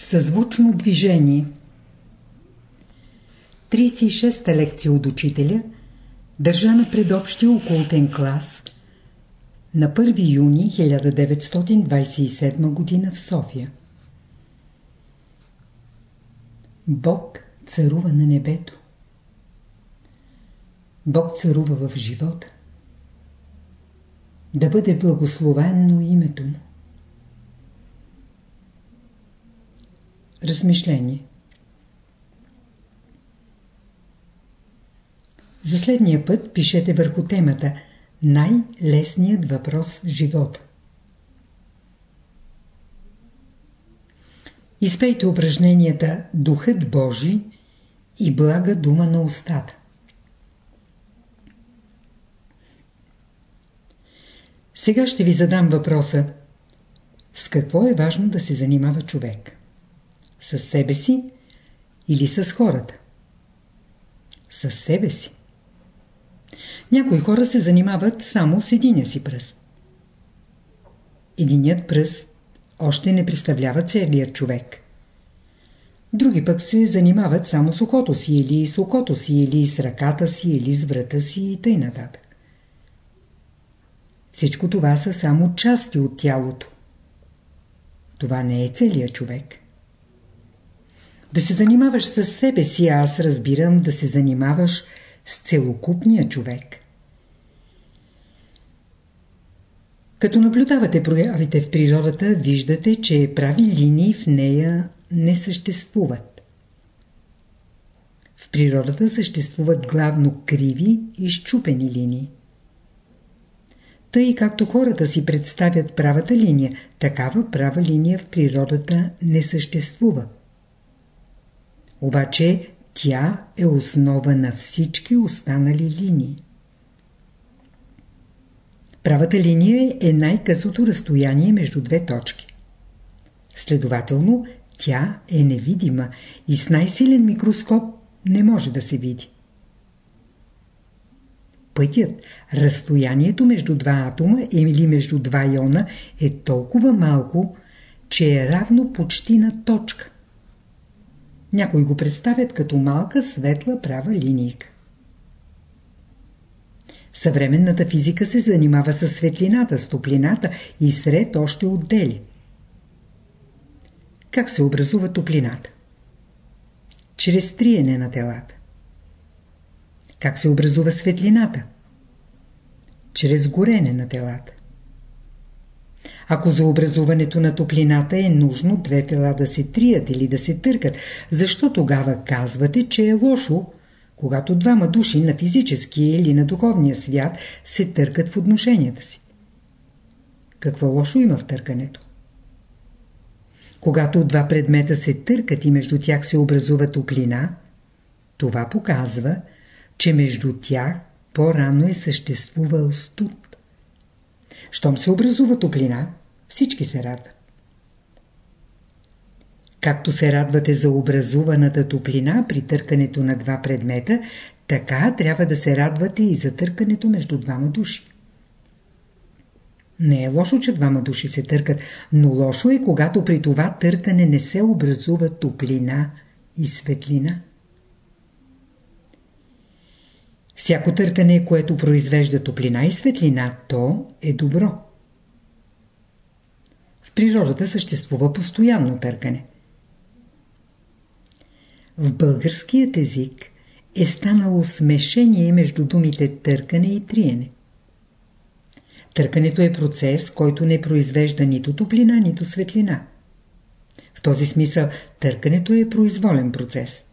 Съзвучно движение 36-та лекция от учителя, държана пред общия окултен клас на 1 юни 1927 г. в София. Бог царува на небето. Бог царува в живота. Да бъде благословенно името му. Размишление За следния път пишете върху темата Най-лесният въпрос в живота. Изпейте упражненията Духът Божий и блага дума на устата. Сега ще ви задам въпроса с какво е важно да се занимава човек? С себе си или с хората? С себе си. Някои хора се занимават само с единия си пръст. Единият пръст още не представлява целият човек. Други пък се занимават само с окото си, или с окото си, или с ръката си, или с врата си и т.н. нататък. Всичко това са само части от тялото. Това не е целият човек. Да се занимаваш с себе си, аз разбирам да се занимаваш с целокупния човек. Като наблюдавате проявите в природата, виждате, че прави линии в нея не съществуват. В природата съществуват главно криви и щупени линии. Тъй както хората си представят правата линия, такава права линия в природата не съществува. Обаче тя е основа на всички останали линии. Правата линия е най-късото разстояние между две точки. Следователно, тя е невидима и с най-силен микроскоп не може да се види. Пътят, разстоянието между два атома или между два иона е толкова малко, че е равно почти на точка. Някои го представят като малка светла права линийка. Съвременната физика се занимава с светлината, с топлината и сред още отдели. Как се образува топлината? Чрез триене на телата. Как се образува светлината? Чрез горене на телата. Ако за образуването на топлината е нужно две тела да се трият или да се търкат, защо тогава казвате, че е лошо, когато двама души на физическия или на духовния свят се търкат в отношенията си? Какво лошо има в търкането? Когато два предмета се търкат и между тях се образува топлина, това показва, че между тях по-рано е съществувал студ. Щом се образува топлина, всички се радват. Както се радвате за образуваната топлина при търкането на два предмета, така трябва да се радвате и за търкането между двама души. Не е лошо, че двама души се търкат, но лошо е, когато при това търкане не се образува топлина и светлина. Всяко търкане, което произвежда топлина и светлина, то е добро. Природата съществува постоянно търкане. В българският език е станало смешение между думите търкане и триене. Търкането е процес, който не произвежда нито топлина, нито светлина. В този смисъл търкането е произволен процес.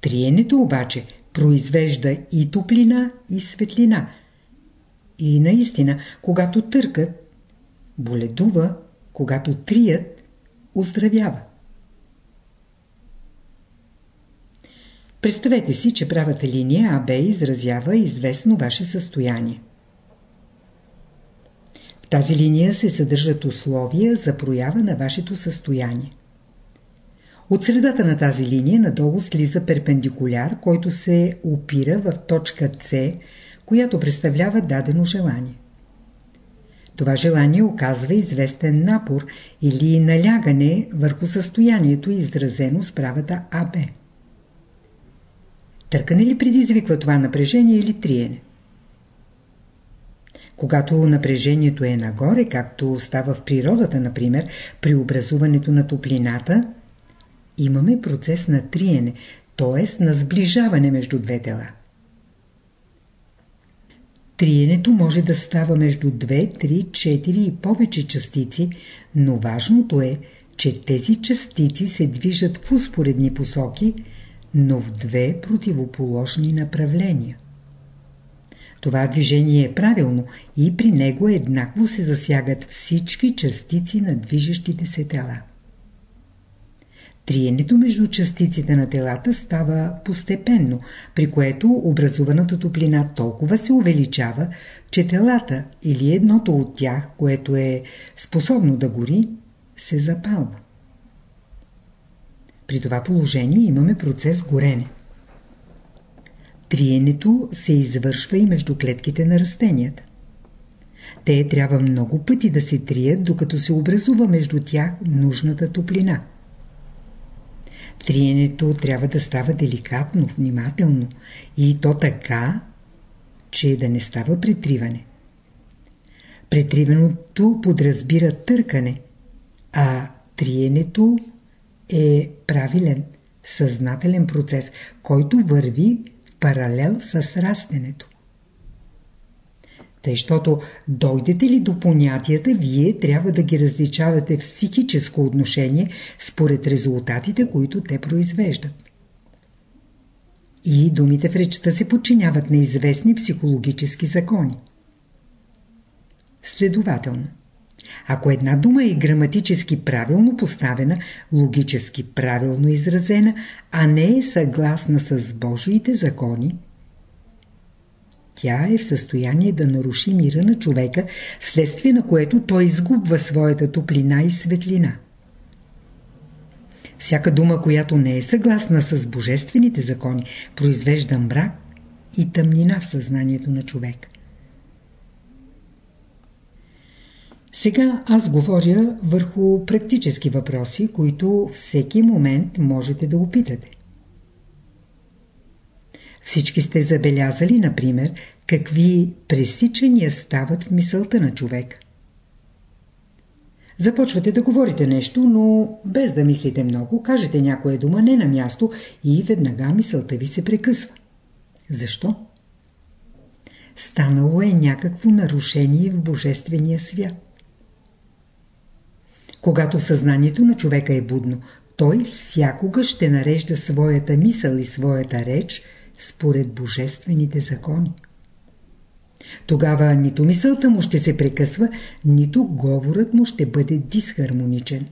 Триенето обаче произвежда и топлина, и светлина. И наистина, когато търкат, боледува, когато трият, оздравява. Представете си, че правата линия АБ изразява известно ваше състояние. В тази линия се съдържат условия за проява на вашето състояние. От средата на тази линия надолу слиза перпендикуляр, който се опира в точка С, която представлява дадено желание. Това желание оказва известен напор или налягане върху състоянието, изразено с правата АБ. Търкане ли предизвиква това напрежение или триене? Когато напрежението е нагоре, както става в природата, например, при образуването на топлината, имаме процес на триене, т.е. на сближаване между две тела. Триенето може да става между 2, 3, 4 и повече частици, но важното е, че тези частици се движат в успоредни посоки, но в две противоположни направления. Това движение е правилно и при него еднакво се засягат всички частици на движещите се тела. Триенето между частиците на телата става постепенно, при което образуваната топлина толкова се увеличава, че телата или едното от тях, което е способно да гори, се запалва. При това положение имаме процес горене. Триенето се извършва и между клетките на растенията. Те трябва много пъти да се трият, докато се образува между тях нужната топлина. Триенето трябва да става деликатно, внимателно и то така, че да не става притриване. Претриването подразбира търкане, а триенето е правилен, съзнателен процес, който върви в паралел с растенето. Тъй, щото дойдете ли до понятията, вие трябва да ги различавате в психическо отношение според резултатите, които те произвеждат. И думите в речта се подчиняват на известни психологически закони. Следователно, ако една дума е граматически правилно поставена, логически правилно изразена, а не е съгласна с Божиите закони, тя е в състояние да наруши мира на човека, вследствие на което той изгубва своята топлина и светлина. Всяка дума, която не е съгласна с божествените закони, произвежда мрак и тъмнина в съзнанието на човек. Сега аз говоря върху практически въпроси, които всеки момент можете да опитате. Всички сте забелязали, например, какви пресичания стават в мисълта на човек. Започвате да говорите нещо, но без да мислите много, кажете някоя дума не на място и веднага мисълта ви се прекъсва. Защо? Станало е някакво нарушение в Божествения свят. Когато съзнанието на човека е будно, той всякога ще нарежда своята мисъл и своята реч според божествените закони. Тогава нито мисълта му ще се прекъсва, нито говорът му ще бъде дисхармоничен.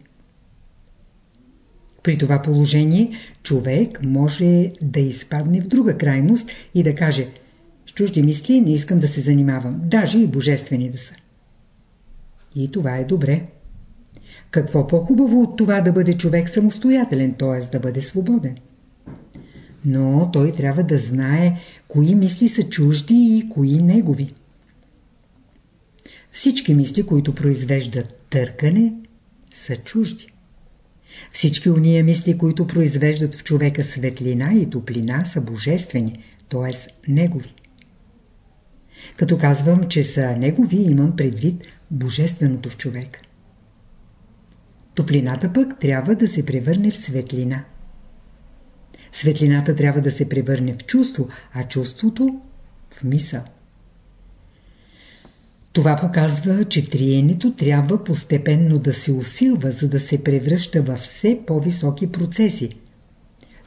При това положение човек може да изпадне в друга крайност и да каже «С чужди мисли не искам да се занимавам, даже и божествени да са». И това е добре. Какво по-хубаво от това да бъде човек самостоятелен, т.е. да бъде свободен? Но той трябва да знае кои мисли са чужди и кои негови. Всички мисли, които произвеждат търкане, са чужди. Всички уния мисли, които произвеждат в човека светлина и топлина, са божествени, т.е. негови. Като казвам, че са негови, имам предвид божественото в човека. Топлината пък трябва да се превърне в светлина. Светлината трябва да се превърне в чувство, а чувството в мисъл. Това показва, че триенето трябва постепенно да се усилва, за да се превръща във все по-високи процеси.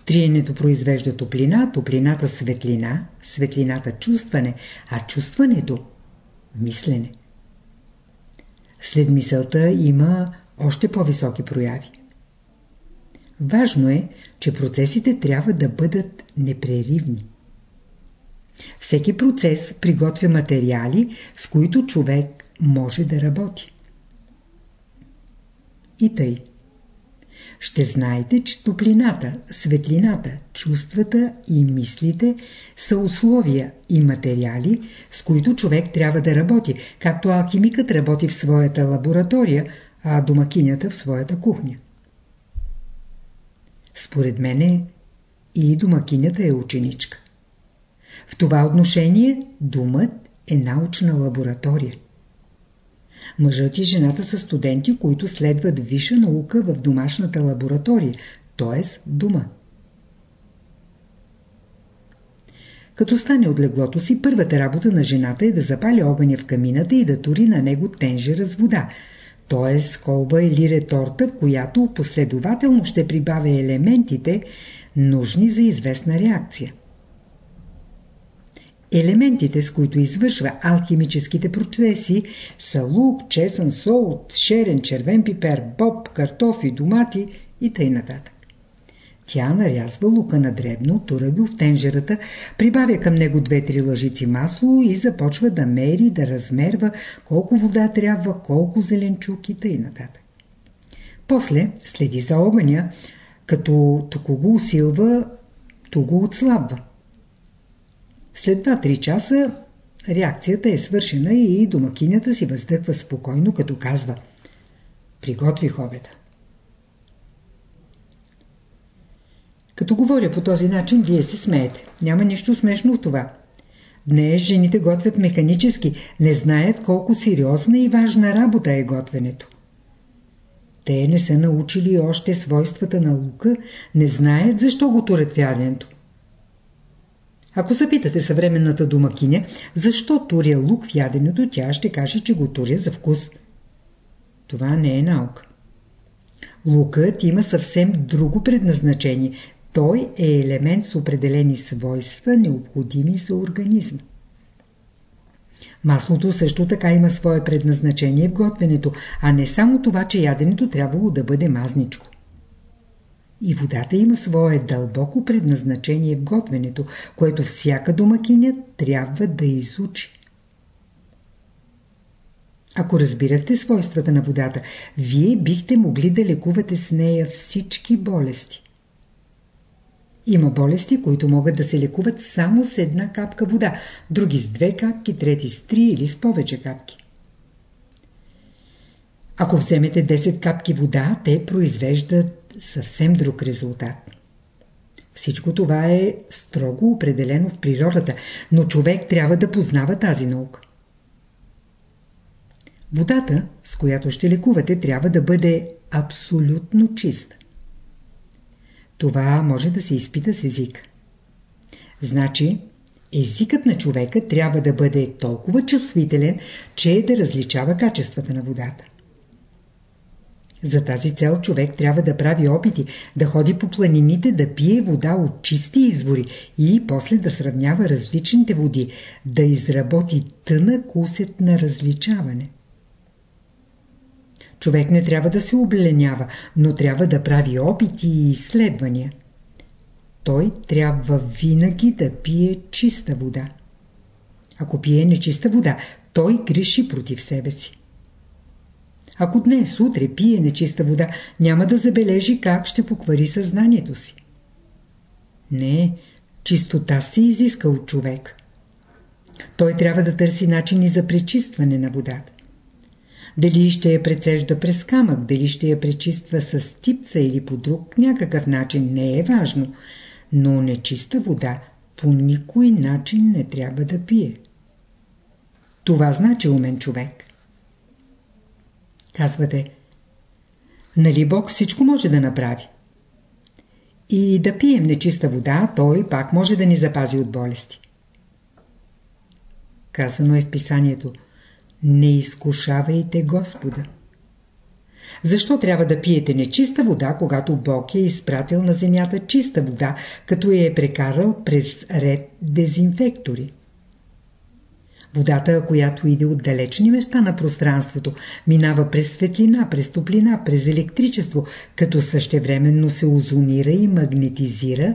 Триенето произвежда топлина, топлината светлина, светлината чувстване, а чувстването мислене. След мисълта има още по-високи прояви. Важно е, че процесите трябва да бъдат непреривни. Всеки процес приготвя материали, с които човек може да работи. И тъй. ще знаете, че топлината, светлината, чувствата и мислите са условия и материали, с които човек трябва да работи, както алхимикът работи в своята лаборатория, а домакинята в своята кухня. Според мене и домакинята е ученичка. В това отношение думът е научна лаборатория. Мъжът и жената са студенти, които следват висша наука в домашната лаборатория, т.е. в дома. Като стане от леглото си, първата работа на жената е да запали огъня в камината и да тури на него тенжера с вода, т.е. колба или реторта, в която последователно ще прибавя елементите, нужни за известна реакция. Елементите, с които извършва алхимическите процеси, са лук, чесън, сол, шерен, червен пипер, боб, картофи, домати и т.н. Тя нарязва лука на дребно, тура го в тенжерата, прибавя към него две-три лъжици масло и започва да мери, да размерва колко вода трябва, колко зеленчук и т.н. После следи за огъня, като току го усилва, то го отслабва. След 2-3 часа реакцията е свършена и домакинята си въздъхва спокойно, като казва Приготвих обеда. Като говоря по този начин, вие се смеете. Няма нищо смешно в това. Днес жените готвят механически, не знаят колко сериозна и важна работа е готвенето. Те не са научили още свойствата на лука, не знаят защо го турят яденето. Ако запитате съвременната домакиня, защо туря лук в яденето, тя ще каже, че го туря за вкус. Това не е наука. Лукът има съвсем друго предназначение. Той е елемент с определени свойства, необходими за организма. Маслото също така има свое предназначение в готвенето, а не само това, че яденето трябвало да бъде мазничко. И водата има свое дълбоко предназначение в готвенето, което всяка домакиня трябва да изучи. Ако разбирате свойствата на водата, вие бихте могли да лекувате с нея всички болести. Има болести, които могат да се лекуват само с една капка вода, други с две капки, трети с три или с повече капки. Ако вземете 10 капки вода, те произвеждат съвсем друг резултат. Всичко това е строго определено в природата, но човек трябва да познава тази наука. Водата, с която ще лекувате, трябва да бъде абсолютно чиста. Това може да се изпита с език. Значи, езикът на човека трябва да бъде толкова чувствителен, че е да различава качествата на водата. За тази цел човек трябва да прави опити, да ходи по планините, да пие вода от чисти извори и после да сравнява различните води, да изработи тънък усет на различаване. Човек не трябва да се обленява, но трябва да прави опити и изследвания. Той трябва винаги да пие чиста вода. Ако пие нечиста вода, той греши против себе си. Ако днес, утре пие нечиста вода, няма да забележи как ще поквари съзнанието си. Не, чистота се изиска от човек. Той трябва да търси начини за пречистване на водата. Дали ще я прецежда през камък, дали ще я пречиства с типца или по друг някакъв начин, не е важно. Но нечиста вода по никой начин не трябва да пие. Това значи умен човек. Казвате, нали Бог всичко може да направи? И да пием нечиста вода, той пак може да ни запази от болести. Казано е в писанието – не изкушавайте Господа. Защо трябва да пиете нечиста вода, когато Бог е изпратил на земята чиста вода, като я е прекарал през ред дезинфектори? Водата, която иде от далечни места на пространството, минава през светлина, през топлина, през електричество, като същевременно се озонира и магнетизира.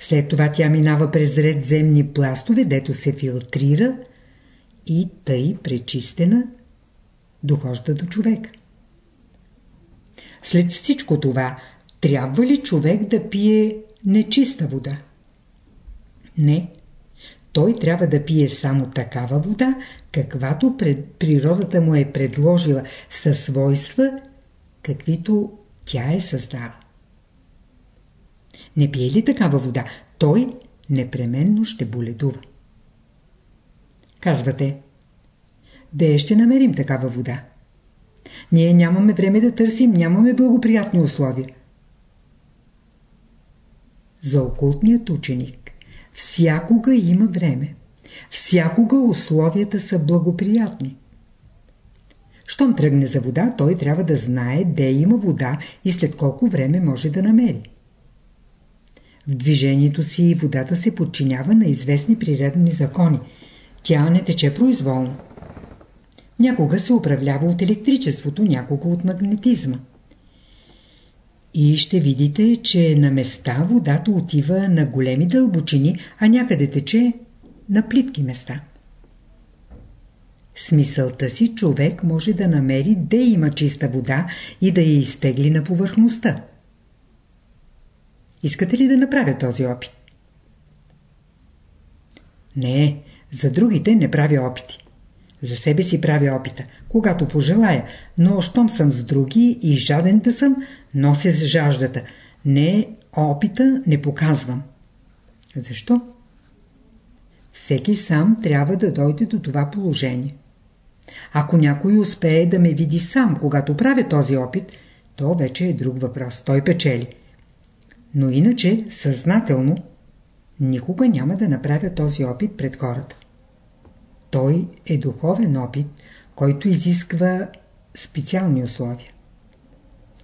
След това тя минава през ред земни пластове, дето се филтрира – и тъй пречистена дохожда до човека. След всичко това, трябва ли човек да пие нечиста вода? Не. Той трябва да пие само такава вода, каквато пред природата му е предложила със свойства, каквито тя е създала. Не пие ли такава вода, той непременно ще боледува. Казвате, де ще намерим такава вода? Ние нямаме време да търсим, нямаме благоприятни условия. За окултният ученик всякога има време. Всякога условията са благоприятни. Щом тръгне за вода, той трябва да знае де има вода и след колко време може да намери. В движението си водата се подчинява на известни природни закони. Тя не тече произволно. Някога се управлява от електричеството, някога от магнетизма. И ще видите, че на места водата отива на големи дълбочини, а някъде тече на плитки места. Смисълта си човек може да намери де има чиста вода и да я изтегли на повърхността. Искате ли да направя този опит? Не, за другите не правя опити. За себе си правя опита, когато пожелая, но щом съм с други и жаден да съм, нося жаждата. Не, опита не показвам. Защо? Всеки сам трябва да дойде до това положение. Ако някой успее да ме види сам, когато правя този опит, то вече е друг въпрос. Той печели. Но иначе, съзнателно, никога няма да направя този опит пред хората. Той е духовен опит, който изисква специални условия.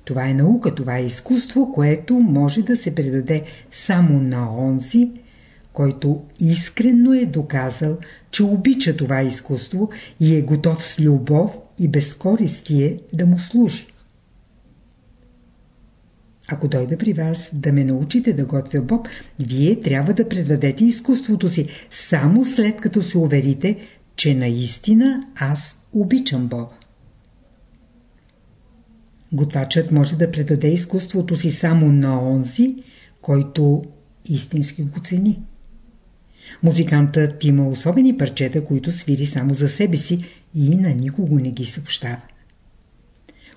Това е наука, това е изкуство, което може да се предаде само на онзи, който искрено е доказал, че обича това изкуство и е готов с любов и безкористие да му служи. Ако дойда при вас да ме научите да готвя боб, вие трябва да предадете изкуството си, само след като се уверите, че наистина аз обичам Бога. Готвачът може да предаде изкуството си само на онзи, който истински го цени. Музикантът има особени парчета, които свири само за себе си и на никого не ги съобщава.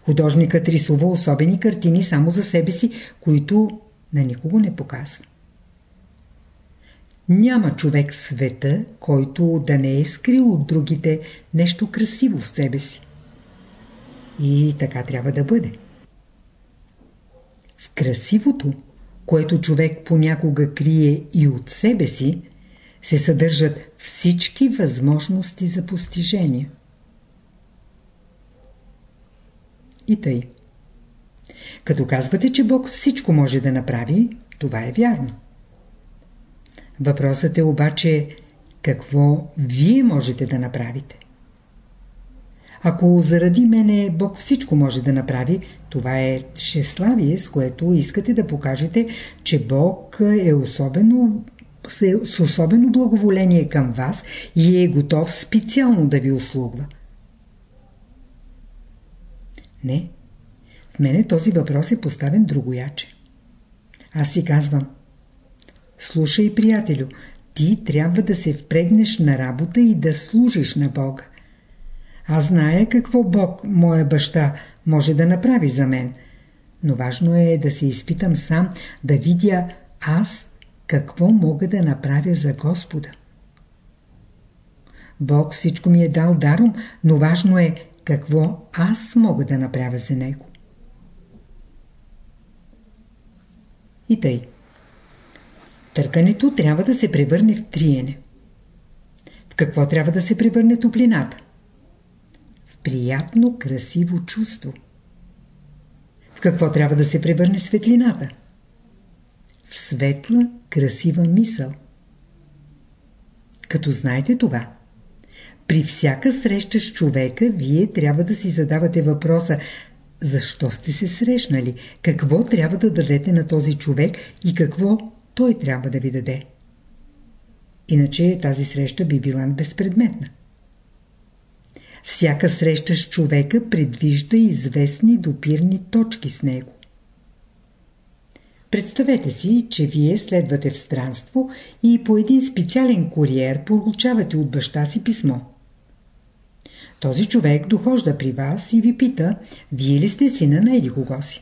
Художникът рисува особени картини само за себе си, които на никого не показва. Няма човек в света, който да не е скрил от другите нещо красиво в себе си. И така трябва да бъде. В красивото, което човек понякога крие и от себе си, се съдържат всички възможности за постижение. И тъй. Като казвате, че Бог всичко може да направи, това е вярно. Въпросът е обаче какво вие можете да направите. Ако заради мене Бог всичко може да направи, това е шеславие, с което искате да покажете, че Бог е особено с особено благоволение към вас и е готов специално да ви услугва. Не. В мене този въпрос е поставен другояче. Аз си казвам. Слушай, приятелю, ти трябва да се впрегнеш на работа и да служиш на Бога. Аз зная какво Бог, моя баща, може да направи за мен. Но важно е да се изпитам сам, да видя аз какво мога да направя за Господа. Бог всичко ми е дал даром, но важно е какво аз мога да направя за Него. И тъй. Търкането трябва да се превърне в триене. В какво трябва да се превърне топлината? В приятно, красиво чувство. В какво трябва да се превърне светлината? В светла, красива мисъл. Като знаете това, при всяка среща с човека, вие трябва да си задавате въпроса защо сте се срещнали, какво трябва да дадете на този човек и какво той трябва да ви даде. Иначе тази среща би била безпредметна. Всяка среща с човека предвижда известни допирни точки с него. Представете си, че вие следвате в странство и по един специален куриер получавате от баща си писмо. Този човек дохожда при вас и ви пита, вие ли сте сина на еди кого си?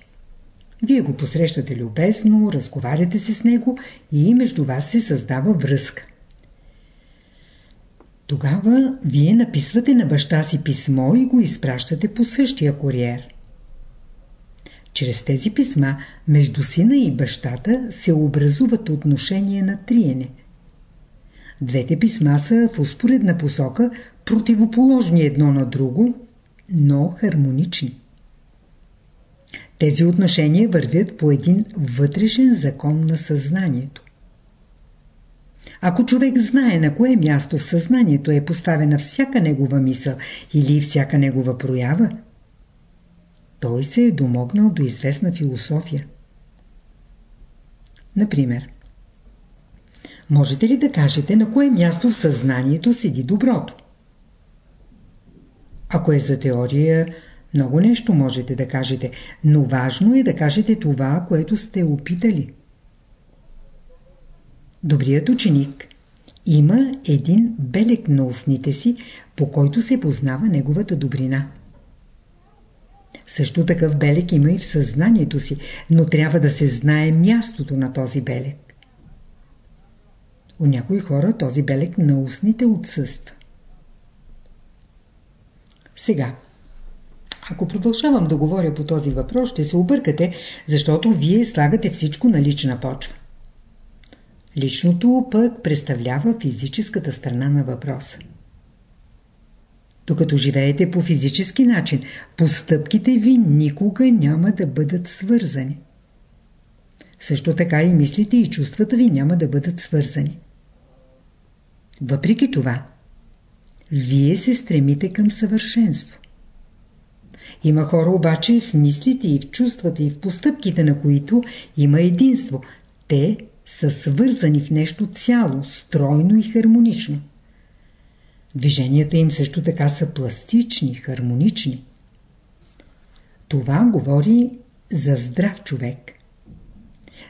Вие го посрещате любезно, разговаряте се с него и между вас се създава връзка. Тогава вие написвате на баща си писмо и го изпращате по същия куриер. Чрез тези писма между сина и бащата се образуват отношения на триене. Двете писма са в успоредна посока, противоположни едно на друго, но хармонични. Тези отношения вървят по един вътрешен закон на съзнанието. Ако човек знае на кое място в съзнанието е поставена всяка негова мисъл или всяка негова проява, той се е домогнал до известна философия. Например, можете ли да кажете на кое място в съзнанието седи доброто? Ако е за теория, много нещо можете да кажете, но важно е да кажете това, което сте опитали. Добрият ученик има един белег на устните си, по който се познава неговата добрина. Също такъв белег има и в съзнанието си, но трябва да се знае мястото на този белег. У някои хора този белег на устните отсъства. Сега, ако продължавам да говоря по този въпрос, ще се объркате, защото вие слагате всичко на лична почва. Личното пък представлява физическата страна на въпроса. Докато живеете по физически начин, постъпките ви никога няма да бъдат свързани. Също така и мислите и чувствата ви няма да бъдат свързани. Въпреки това, вие се стремите към съвършенство. Има хора обаче в мислите и в чувствата и в постъпките на които има единство. Те са свързани в нещо цяло, стройно и хармонично. Движенията им също така са пластични, хармонични. Това говори за здрав човек.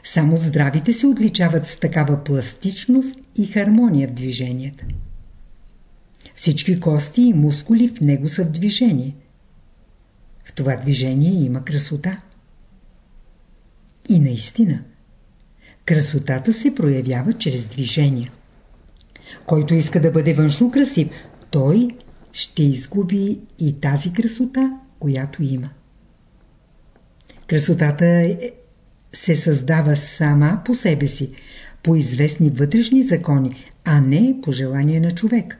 Само здравите се отличават с такава пластичност и хармония в движенията. Всички кости и мускули в него са в движение. В това движение има красота. И наистина, красотата се проявява чрез движение. Който иска да бъде външно красив, той ще изгуби и тази красота, която има. Красотата е, се създава сама по себе си, по известни вътрешни закони, а не по желание на човек.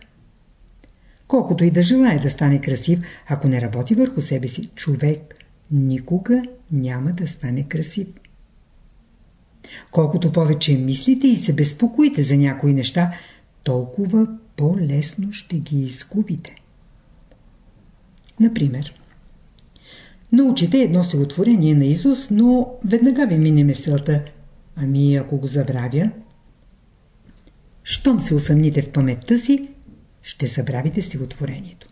Колкото и да желая да стане красив, ако не работи върху себе си, човек никога няма да стане красив. Колкото повече мислите и се безпокоите за някои неща, толкова по-лесно ще ги изгубите. Например, научите едно стихотворение на Изус, но веднага ви мине мисълта. Ами ако го забравя? Щом се усъмните в паметта си, ще забравите стихотворението.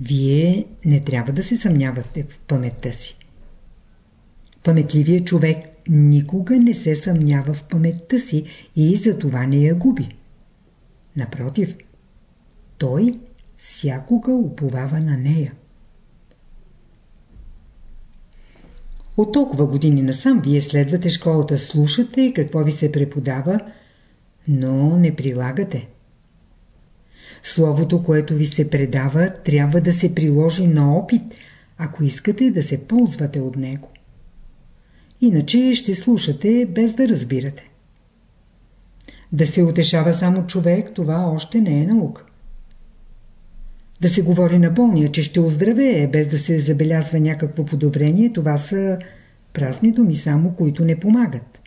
Вие не трябва да се съмнявате в паметта си. Паметливият човек никога не се съмнява в паметта си и за това не я губи. Напротив, той всякога уповава на нея. От толкова години насам вие следвате школата, слушате какво ви се преподава, но не прилагате. Словото, което ви се предава, трябва да се приложи на опит, ако искате да се ползвате от него. Иначе ще слушате без да разбирате. Да се утешава само човек, това още не е наука. Да се говори на болния, че ще оздравее, без да се забелязва някакво подобрение, това са празни думи само, които не помагат.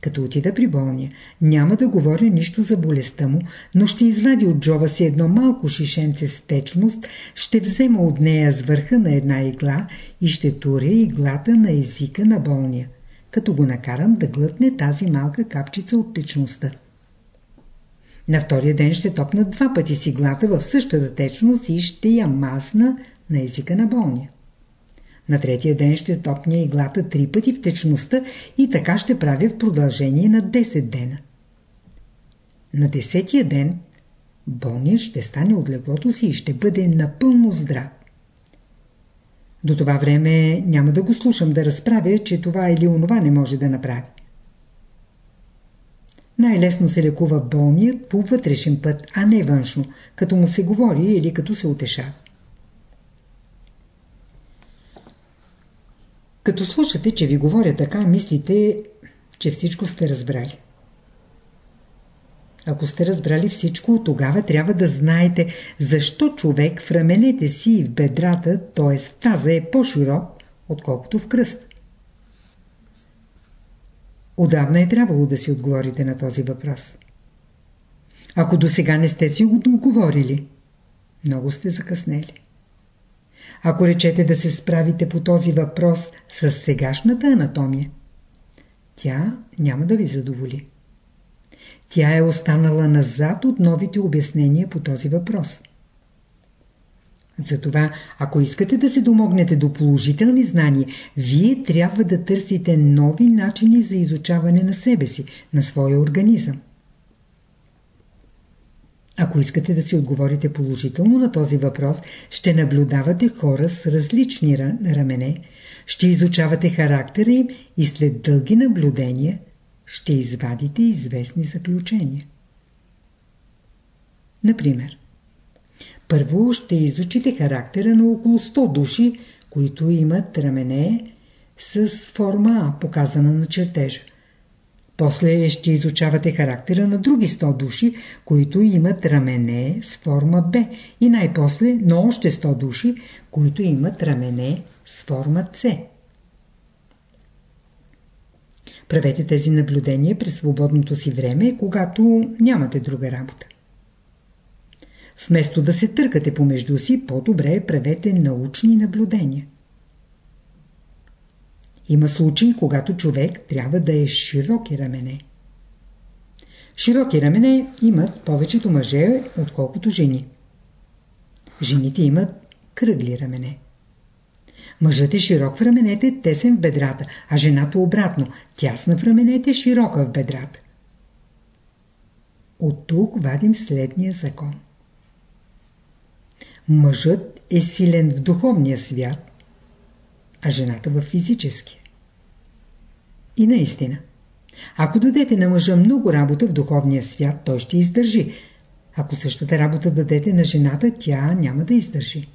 Като отида при болния, няма да говоря нищо за болестта му, но ще извади от джоба си едно малко шишенце с течност, ще взема от нея с върха на една игла и ще туря иглата на езика на болния като го накарам да глътне тази малка капчица от течността. На втория ден ще топна два пъти сиглата в същата течност и ще я масна на езика на болния. На третия ден ще топня иглата три пъти в течността и така ще правя в продължение на 10 дена. На десетия ден болният ще стане от леглото си и ще бъде напълно здрав. До това време няма да го слушам да разправя, че това или онова не може да направи. Най-лесно се лекува болният по вътрешен път, а не външно, като му се говори или като се утешава. Като слушате, че ви говоря така, мислите, че всичко сте разбрали. Ако сте разбрали всичко, тогава трябва да знаете защо човек в раменете си и в бедрата, т.е. в таза е по-широк, отколкото в кръст. Отдавна е трябвало да си отговорите на този въпрос. Ако до сега не сте си го отговорили, много сте закъснели. Ако речете да се справите по този въпрос с сегашната анатомия, тя няма да ви задоволи. Тя е останала назад от новите обяснения по този въпрос. Затова, ако искате да се домогнете до положителни знания, вие трябва да търсите нови начини за изучаване на себе си, на своя организъм. Ако искате да си отговорите положително на този въпрос, ще наблюдавате хора с различни рамене, ще изучавате характера им и след дълги наблюдения ще извадите известни заключения. Например, първо ще изучите характера на около 100 души, които имат рамене с форма А, показана на чертежа. После ще изучавате характера на други 100 души, които имат рамене с форма Б и най-после на още 100 души, които имат рамене с форма С. Правете тези наблюдения през свободното си време, когато нямате друга работа. Вместо да се търкате помежду си, по-добре правете научни наблюдения. Има случаи, когато човек трябва да е широки рамене. Широки рамене имат повечето мъже, отколкото жени. Жените имат кръгли рамене. Мъжът е широк в раменете, тесен в бедрата, а жената обратно, тясна в раменете, широка в бедрата. От тук вадим следния закон. Мъжът е силен в духовния свят, а жената в физическия. И наистина, ако дадете на мъжа много работа в духовния свят, той ще издържи. Ако същата работа дадете на жената, тя няма да издържи.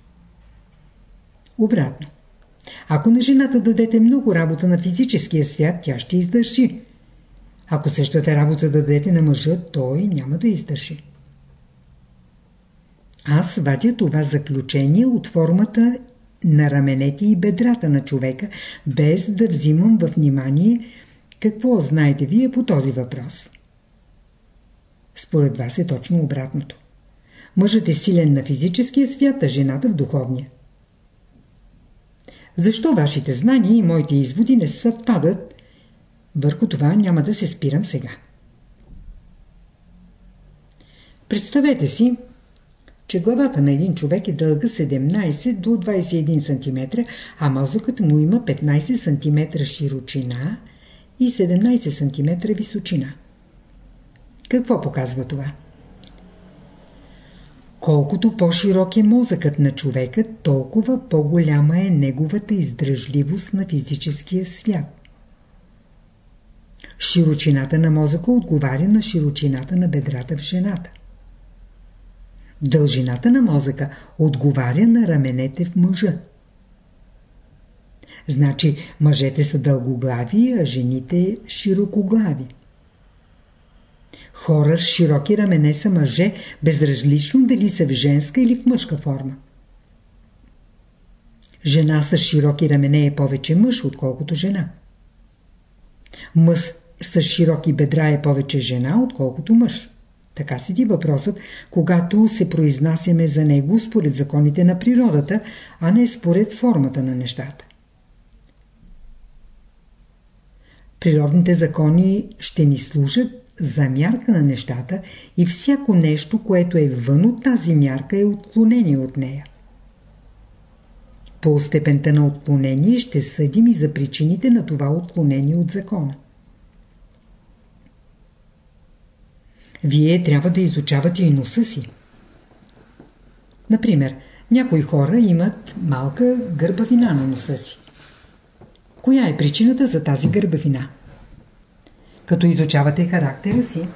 Обратно. Ако на жената дадете много работа на физическия свят, тя ще издържи. Ако същата работа дадете на мъжа, той няма да издържи. Аз вадя това заключение от формата на раменете и бедрата на човека, без да взимам във внимание какво знаете вие по този въпрос. Според вас е точно обратното. Мъжът е силен на физическия свят, а жената в духовния. Защо вашите знания и моите изводи не съвпадат? Върху това няма да се спирам сега. Представете си, че главата на един човек е дълга 17 до 21 см, а мозъкът му има 15 см широчина и 17 см височина. Какво показва това? Колкото по-широк е мозъкът на човека, толкова по-голяма е неговата издръжливост на физическия свят. Широчината на мозъка отговаря на широчината на бедрата в жената. Дължината на мозъка отговаря на раменете в мъжа. Значи мъжете са дългоглави, а жените широкоглави. Хора с широки рамене са мъже, безразлично дали са в женска или в мъжка форма. Жена с широки рамене е повече мъж, отколкото жена. Мъж с широки бедра е повече жена, отколкото мъж. Така седи въпросът, когато се произнасяме за него според законите на природата, а не според формата на нещата. Природните закони ще ни служат за мярка на нещата и всяко нещо, което е вън от тази мярка, е отклонение от нея. По степента на отклонение ще съдим и за причините на това отклонение от закона. Вие трябва да изучавате и носа си. Например, някои хора имат малка гърбавина на носа си. Коя е причината за тази гърбавина? Като изучавате характера си,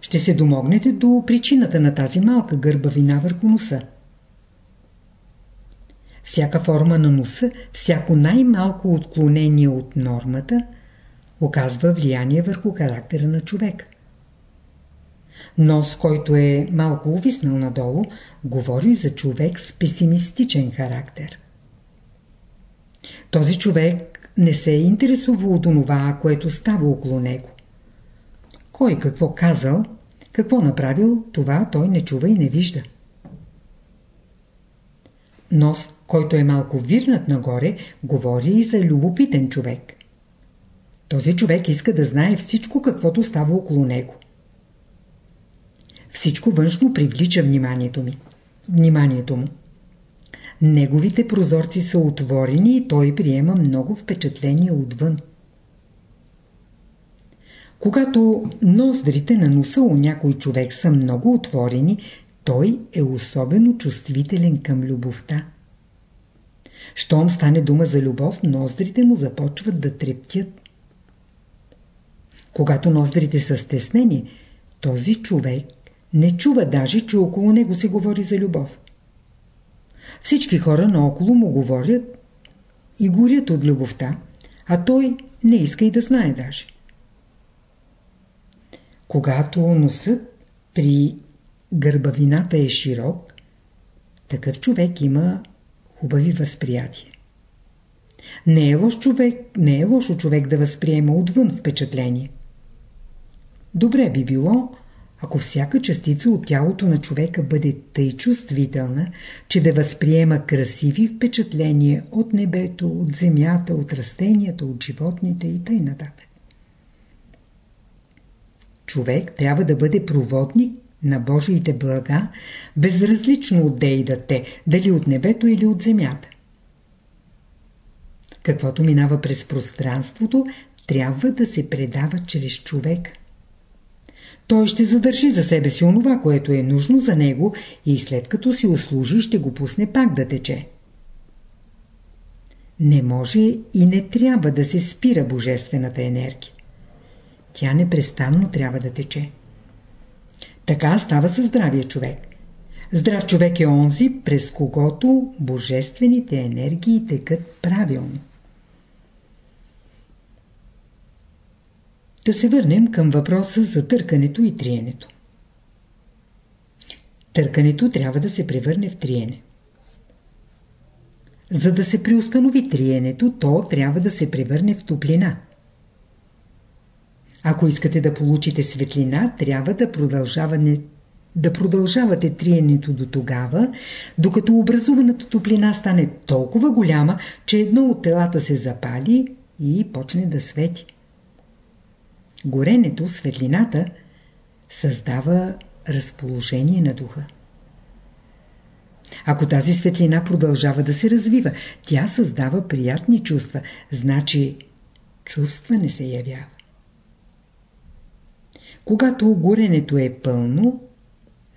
ще се домогнете до причината на тази малка гърбавина върху носа. Всяка форма на носа, всяко най-малко отклонение от нормата, оказва влияние върху характера на човек. Нос, който е малко увиснал надолу, говори за човек с песимистичен характер. Този човек не се е интересувал от онова, което става около него. Кой какво казал, какво направил, това той не чува и не вижда. Нос, който е малко вирнат нагоре, говори и за любопитен човек. Този човек иска да знае всичко, каквото става около него. Всичко външно привлича вниманието ми. Вниманието му. Неговите прозорци са отворени и той приема много впечатления отвън. Когато ноздрите на носа у някой човек са много отворени, той е особено чувствителен към любовта. Щом стане дума за любов, ноздрите му започват да трептят. Когато ноздрите са стеснени, този човек не чува даже, че около него се говори за любов. Всички хора наоколо му говорят и горят от любовта, а той не иска и да знае даже. Когато носът при гърбавината е широк, такъв човек има хубави възприятия. Не е, лош човек, не е лошо човек да възприема отвън впечатление. Добре би било, ако всяка частица от тялото на човека бъде тъй чувствителна, че да възприема красиви впечатления от небето, от земята, от растенията, от животните и т.н. Човек трябва да бъде проводник на Божиите блага, безразлично от де идат те, дали от небето или от земята. Каквото минава през пространството, трябва да се предава чрез човек. Той ще задържи за себе си онова, което е нужно за него и след като си услужи, ще го пусне пак да тече. Не може и не трябва да се спира божествената енергия. Тя непрестанно трябва да тече. Така става със здравия човек. Здрав човек е онзи, през когото божествените енергии текат правилно. Да се върнем към въпроса за търкането и триенето. Търкането трябва да се превърне в триене. За да се приустанови триенето, то трябва да се превърне в топлина – ако искате да получите светлина, трябва да, продължаване, да продължавате триенето до тогава, докато образуваната топлина стане толкова голяма, че едно от телата се запали и почне да свети. Горенето, светлината, създава разположение на духа. Ако тази светлина продължава да се развива, тя създава приятни чувства, значи чувства не се явява. Когато горенето е пълно,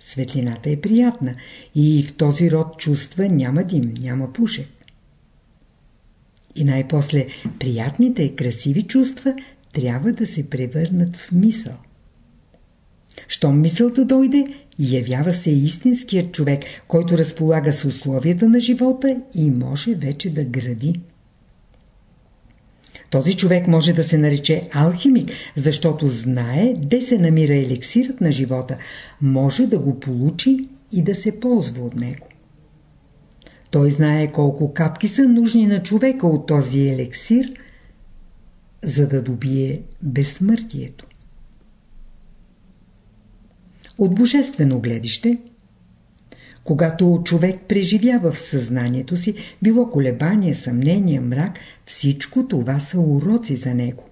светлината е приятна и в този род чувства няма дим, няма пушек. И най-после приятните, красиви чувства трябва да се превърнат в мисъл. Щом мисълта дойде, явява се истинският човек, който разполага с условията на живота и може вече да гради. Този човек може да се нарече алхимик, защото знае де се намира еликсирът на живота, може да го получи и да се ползва от него. Той знае колко капки са нужни на човека от този елексир, за да добие безсмъртието. От божествено гледище – когато човек преживява в съзнанието си, било колебание, съмнение, мрак, всичко това са уроци за него.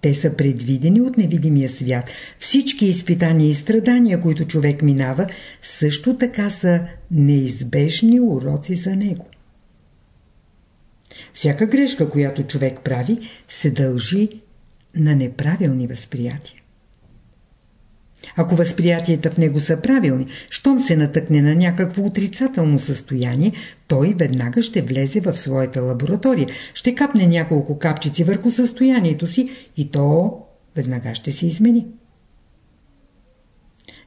Те са предвидени от невидимия свят. Всички изпитания и страдания, които човек минава, също така са неизбежни уроци за него. Всяка грешка, която човек прави, се дължи на неправилни възприятия. Ако възприятията в него са правилни, щом се натъкне на някакво отрицателно състояние, той веднага ще влезе в своята лаборатория, ще капне няколко капчици върху състоянието си и то веднага ще се измени.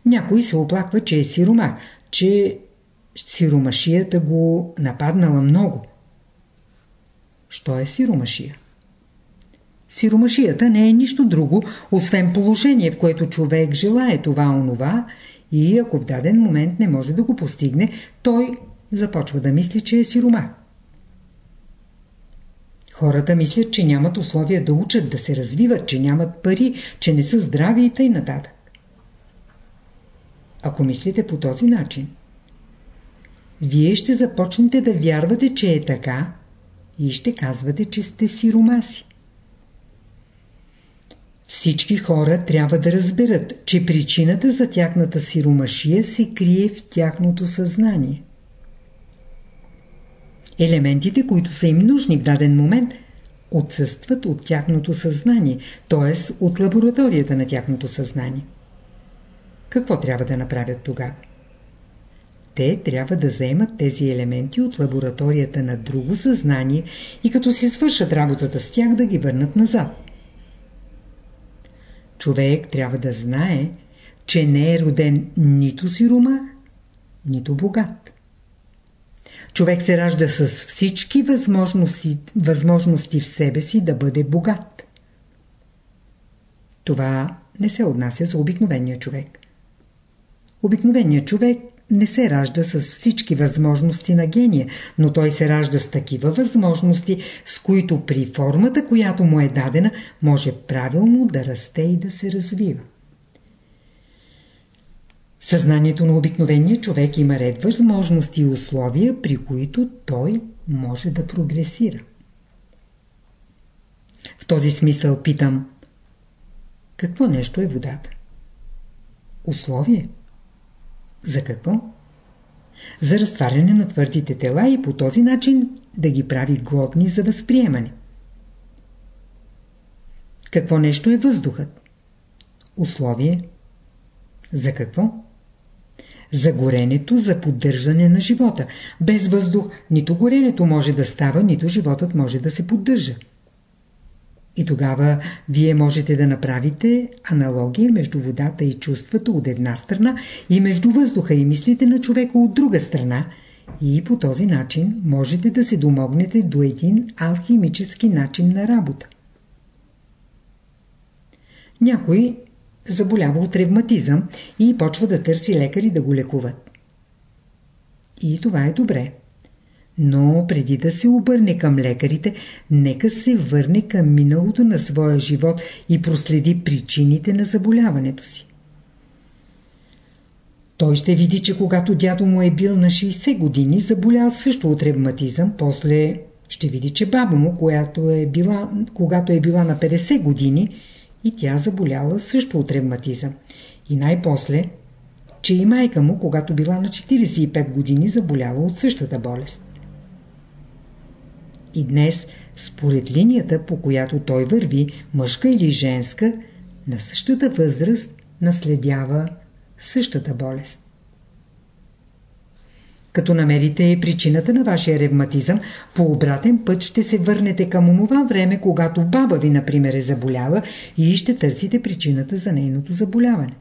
Някой се оплаква, че е сиромах, че сиромашията го нападнала много. Що е сиромашия? Сиромашията не е нищо друго, освен положение, в което човек желае това-онова и ако в даден момент не може да го постигне, той започва да мисли, че е сирома. Хората мислят, че нямат условия да учат, да се развиват, че нямат пари, че не са здрави и тъй нататък. Ако мислите по този начин, вие ще започнете да вярвате, че е така и ще казвате, че сте сиромаси. Всички хора трябва да разберат, че причината за тяхната сиромашия се крие в тяхното съзнание. Елементите, които са им нужни в даден момент, отсъстват от тяхното съзнание, т.е. от лабораторията на тяхното съзнание. Какво трябва да направят тогава? Те трябва да вземат тези елементи от лабораторията на друго съзнание и като си свършат работата с тях да ги върнат назад. Човек трябва да знае, че не е роден нито сирома, нито богат. Човек се ражда с всички възможности, възможности в себе си да бъде богат. Това не се отнася за обикновения човек. Обикновеният човек не се ражда с всички възможности на гения, но той се ражда с такива възможности, с които при формата, която му е дадена, може правилно да расте и да се развива. Съзнанието на обикновения човек има ред възможности и условия, при които той може да прогресира. В този смисъл питам, какво нещо е водата? Условие – за какво? За разтваряне на твърдите тела и по този начин да ги прави годни за възприемане. Какво нещо е въздухът? Условие. За какво? За горенето, за поддържане на живота. Без въздух нито горенето може да става, нито животът може да се поддържа. И тогава вие можете да направите аналогия между водата и чувствата от една страна и между въздуха и мислите на човека от друга страна и по този начин можете да се домогнете до един алхимически начин на работа. Някой заболява от ревматизъм и почва да търси лекари да го лекуват. И това е добре. Но преди да се обърне към лекарите, нека се върне към миналото на своя живот и проследи причините на заболяването си. Той ще види, че когато дядо му е бил на 60 години, заболял също от ревматизъм, после ще види, че баба му, която е била, когато е била на 50 години, и тя заболяла също от ревматизъм. И най-после, че и майка му, когато била на 45 години, заболяла от същата болест. И днес, според линията, по която той върви, мъжка или женска, на същата възраст наследява същата болест. Като намерите причината на вашия ревматизъм, по обратен път ще се върнете към онова време, когато баба ви, например, е заболяла и ще търсите причината за нейното заболяване.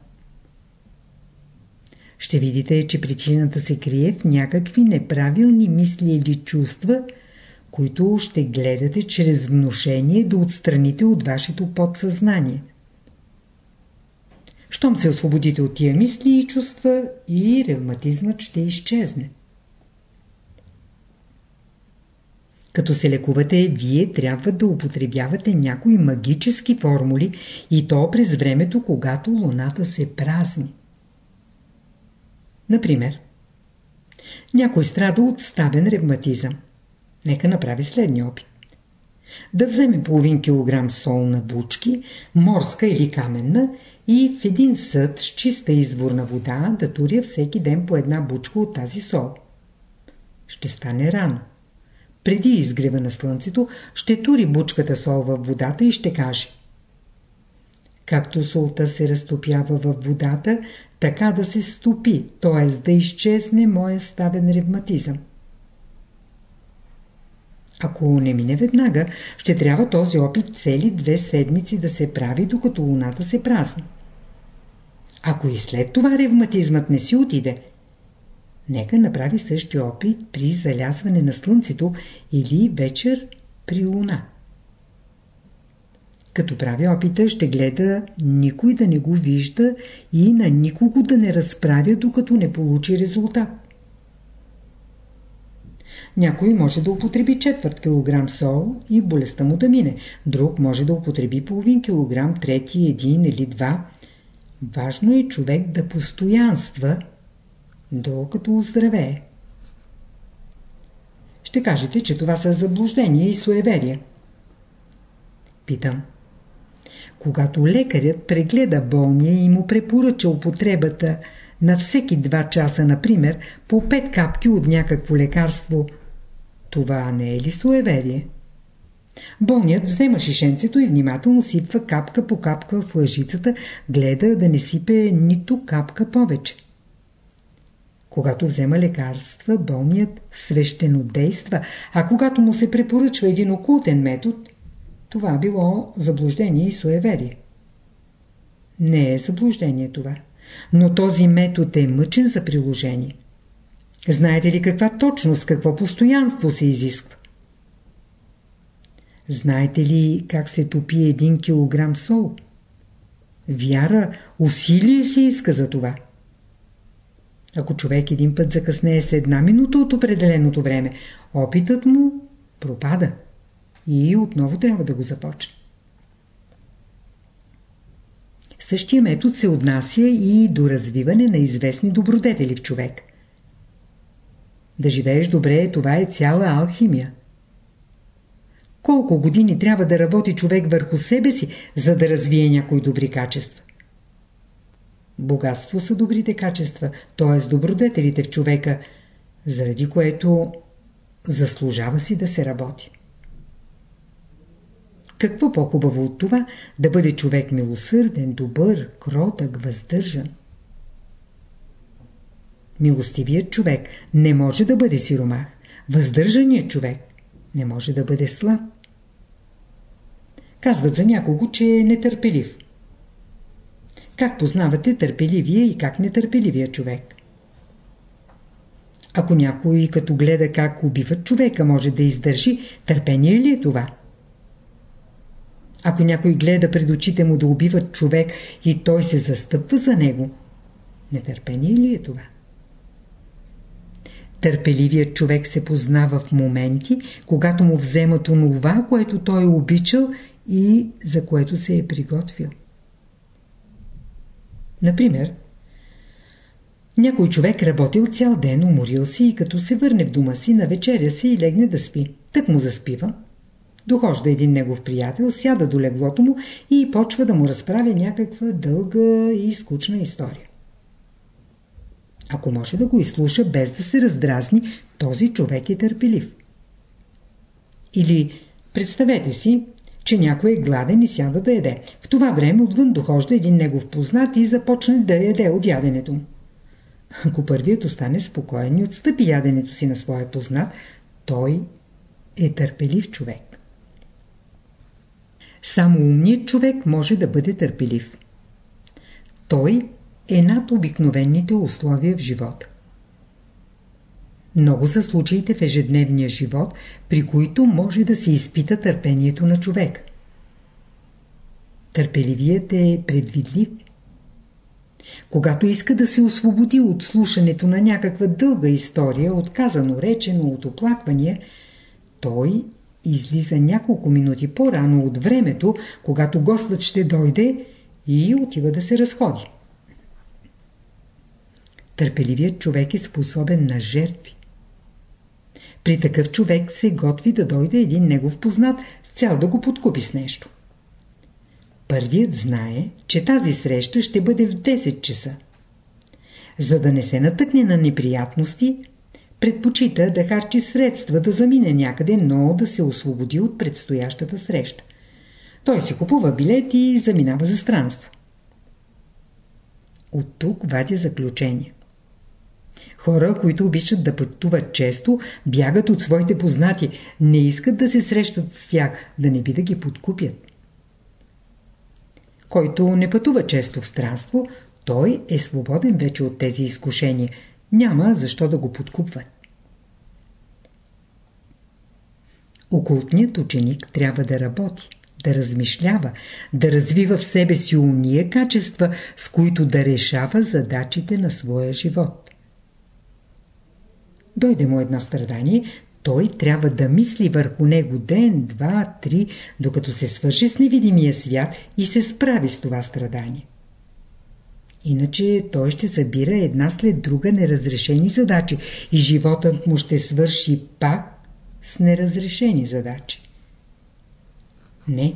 Ще видите, че причината се крие в някакви неправилни мисли или чувства – които ще гледате чрез внушение да отстраните от вашето подсъзнание. Щом се освободите от тия мисли и чувства, и ревматизмът ще изчезне. Като се лекувате, вие трябва да употребявате някои магически формули и то през времето, когато луната се празни. Например, някой страда от ставен ревматизъм. Нека направи следния опит. Да вземе половин килограм сол на бучки, морска или каменна, и в един съд с чиста изворна вода да туря всеки ден по една бучка от тази сол. Ще стане рано. преди изгрева на слънцето, ще тури бучката сол във водата и ще каже Както солта се разтопява във водата, така да се стопи, т.е. да изчезне моя ставен ревматизъм. Ако не мине веднага, ще трябва този опит цели две седмици да се прави, докато луната се празни. Ако и след това ревматизмът не си отиде, нека направи същия опит при залязване на слънцето или вечер при луна. Като прави опита, ще гледа никой да не го вижда и на никого да не разправя, докато не получи резултат. Някой може да употреби четвърт килограм сол и болестта му да мине. Друг може да употреби половин килограм, трети един или два. Важно е човек да постоянства, докато оздравее. Ще кажете, че това са заблуждения и суеверия. Питам. Когато лекарят прегледа болния и му препоръча употребата на всеки два часа, например, по пет капки от някакво лекарство, това не е ли суеверие? Болният взема шишенцето и внимателно сипва капка по капка в лъжицата, гледа да не сипе нито капка повече. Когато взема лекарства, болният свещено действа, а когато му се препоръчва един окултен метод, това било заблуждение и суеверие. Не е заблуждение това, но този метод е мъчен за приложение. Знаете ли каква точност, какво постоянство се изисква? Знаете ли как се топи един килограм сол? Вяра, усилие се иска за това. Ако човек един път закъснее с една минута от определеното време, опитът му пропада и отново трябва да го започне. Същия метод се отнася и до развиване на известни добродетели в човек. Да живееш добре, това е цяла алхимия. Колко години трябва да работи човек върху себе си, за да развие някои добри качества? Богатство са добрите качества, т.е. добродетелите в човека, заради което заслужава си да се работи. Какво по-хубаво от това да бъде човек милосърден, добър, кротък, въздържан? Милостивият човек не може да бъде сиромах. Въздържаният човек не може да бъде слаб. Казват за някого, че е нетърпелив. Как познавате търпеливия и как нетърпеливия човек? Ако някой като гледа как убиват човека може да издържи, търпение ли е това? Ако някой гледа пред очите му да убиват човек и той се застъпва за него, нетърпение ли е това? Търпеливият човек се познава в моменти, когато му вземат онова, което той е обичал и за което се е приготвил. Например, някой човек работил цял ден, уморил се и като се върне в дома си, на вечеря си и легне да спи. Тък му заспива. Дохожда един негов приятел, сяда до леглото му и почва да му разправя някаква дълга и скучна история. Ако може да го изслуша без да се раздразни, този човек е търпелив. Или представете си, че някой е гладен и сяда да яде. В това време отвън дохожда един негов познат и започне да яде от яденето. Ако първият остане спокоен и отстъпи яденето си на своя познат, той е търпелив човек. Само умният човек може да бъде търпелив. Той е над обикновените условия в живота. Много са случаите в ежедневния живот, при които може да се изпита търпението на човек. Търпеливият е предвидлив. Когато иска да се освободи от слушането на някаква дълга история, отказано речено от оплаквания, той излиза няколко минути по-рано от времето, когато гостът ще дойде и отива да се разходи. Търпеливият човек е способен на жертви. При такъв човек се готви да дойде един негов познат с цял да го подкупи с нещо. Първият знае, че тази среща ще бъде в 10 часа. За да не се натъкне на неприятности, предпочита да харчи средства да замине някъде, но да се освободи от предстоящата среща. Той си купува билет и заминава за странство. От тук вадя заключение. Хора, които обичат да пътуват често, бягат от своите познати, не искат да се срещат с тях, да не би да ги подкупят. Който не пътува често в странство, той е свободен вече от тези изкушения. Няма защо да го подкупват. Окултният ученик трябва да работи, да размишлява, да развива в себе си уния качества, с които да решава задачите на своя живот. Дойде му едно страдание, той трябва да мисли върху него ден, два, три, докато се свърши с невидимия свят и се справи с това страдание. Иначе той ще събира една след друга неразрешени задачи и животът му ще свърши пак с неразрешени задачи. Не.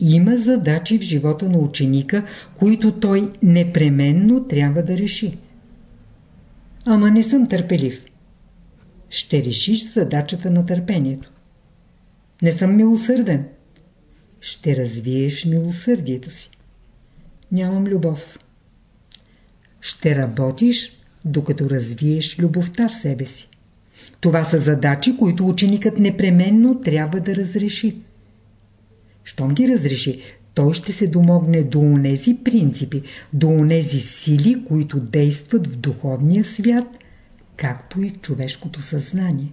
Има задачи в живота на ученика, които той непременно трябва да реши. Ама не съм търпелив ще решиш задачата на търпението. Не съм милосърден. Ще развиеш милосърдието си. Нямам любов. Ще работиш, докато развиеш любовта в себе си. Това са задачи, които ученикът непременно трябва да разреши. Щом ги разреши, той ще се домогне до онези принципи, до онези сили, които действат в духовния свят както и в човешкото съзнание.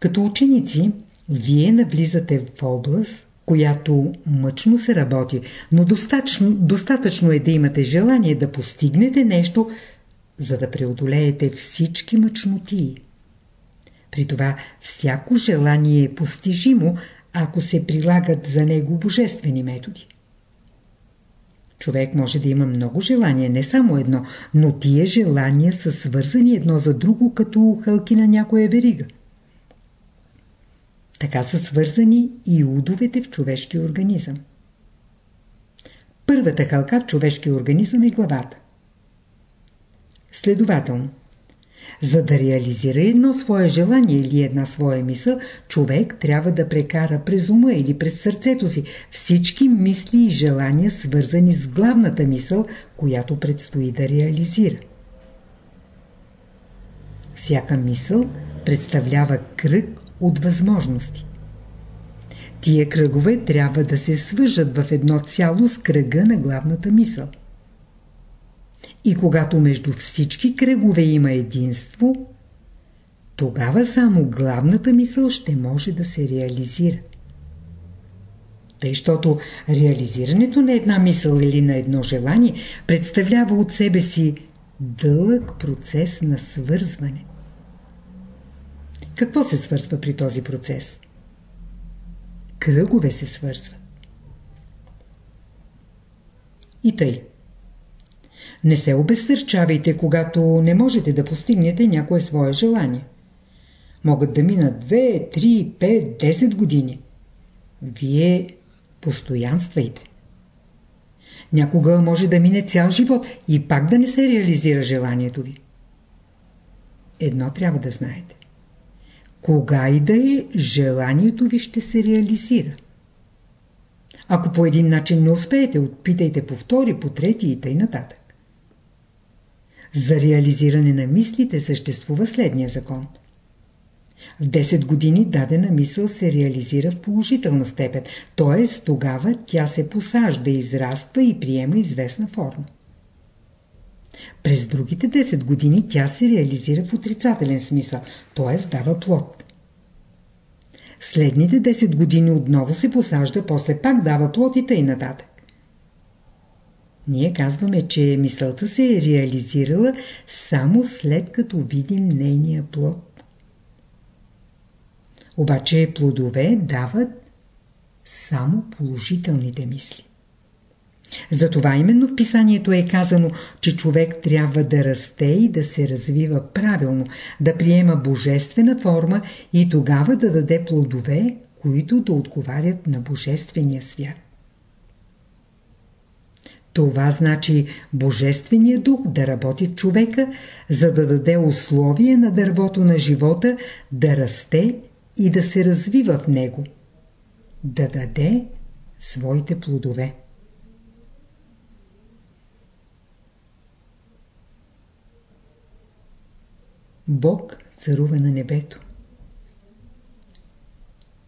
Като ученици, вие навлизате в област, която мъчно се работи, но достатъчно, достатъчно е да имате желание да постигнете нещо, за да преодолеете всички мъчноти. При това всяко желание е постижимо, ако се прилагат за него божествени методи. Човек може да има много желания, не само едно, но тия желания са свързани едно за друго, като хълки на някоя верига. Така са свързани и удовете в човешкия организъм. Първата хълка в човешкия организъм е главата. Следователно, за да реализира едно свое желание или една своя мисъл, човек трябва да прекара през ума или през сърцето си всички мисли и желания, свързани с главната мисъл, която предстои да реализира. Всяка мисъл представлява кръг от възможности. Тия кръгове трябва да се свържат в едно цяло с кръга на главната мисъл. И когато между всички кръгове има единство, тогава само главната мисъл ще може да се реализира. Тъй, щото реализирането на една мисъл или на едно желание представлява от себе си дълъг процес на свързване. Какво се свързва при този процес? Кръгове се свързват. И тъй. Не се обезсърчавайте, когато не можете да постигнете някое свое желание. Могат да минат 2, 3, 5, 10 години. Вие постоянствайте. Някога може да мине цял живот и пак да не се реализира желанието ви. Едно трябва да знаете. Кога и да е, желанието ви ще се реализира. Ако по един начин не успеете, отпитайте по втори, по трети и тъй нататък. За реализиране на мислите съществува следния закон. В 10 години дадена мисъл се реализира в положителна степен, т.е. тогава тя се посажда, израства и приема известна форма. През другите 10 години тя се реализира в отрицателен смисъл, т.е. дава плод. Следните 10 години отново се посажда, после пак дава плод и тъй нататък. Ние казваме, че мисълта се е реализирала само след като видим нейния плод. Обаче плодове дават само положителните мисли. Затова именно в писанието е казано, че човек трябва да расте и да се развива правилно, да приема божествена форма и тогава да даде плодове, които да отговарят на божествения свят. Това значи Божественият дух да работи в човека, за да даде условие на дървото на живота да расте и да се развива в него. Да даде своите плодове. Бог царува на небето.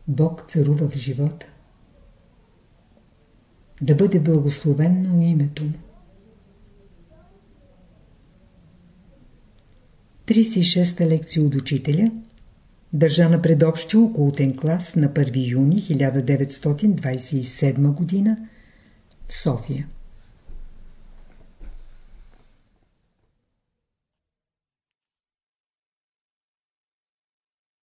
Бог царува в живота. Да бъде благословенно името му. 36-та лекция от учителя, държана пред общия околотен клас на 1 юни 1927 г. в София.